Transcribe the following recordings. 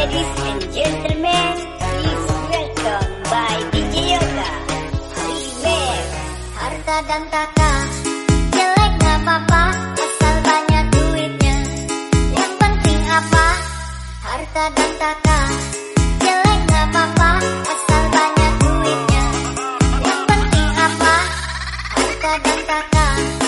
Ladies and gentlemen, please welcome by DJ Yoga. Remix, harta dan tata, jelek gak asal banyak duitnya. Yang penting apa? Harta dan jelek asal banyak duitnya. Yang penting apa? Harta dan.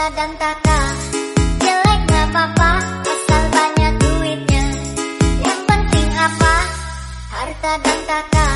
kadang tata, jelek gak apa-apa asal banyak duitnya. Yang penting apa? Harta dan tata.